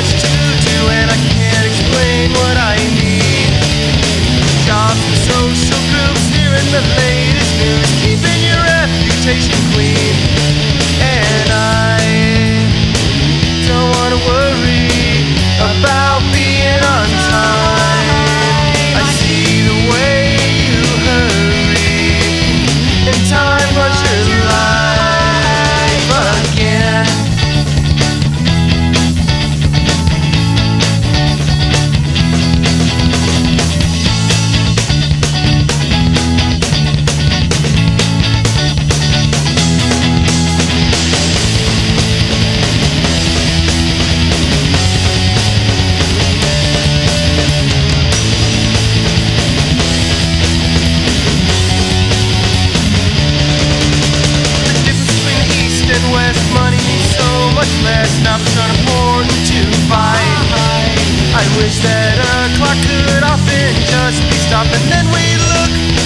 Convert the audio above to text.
much to do, and I can't explain what I need. Jobs and social groups, hearing the latest news, keeping your reputation clean. And I don't wanna worry about being on time. I see the way you hurry, and time runs much less. Not trying to afford to fight. I wish that a clock could often just be stopped, and then we look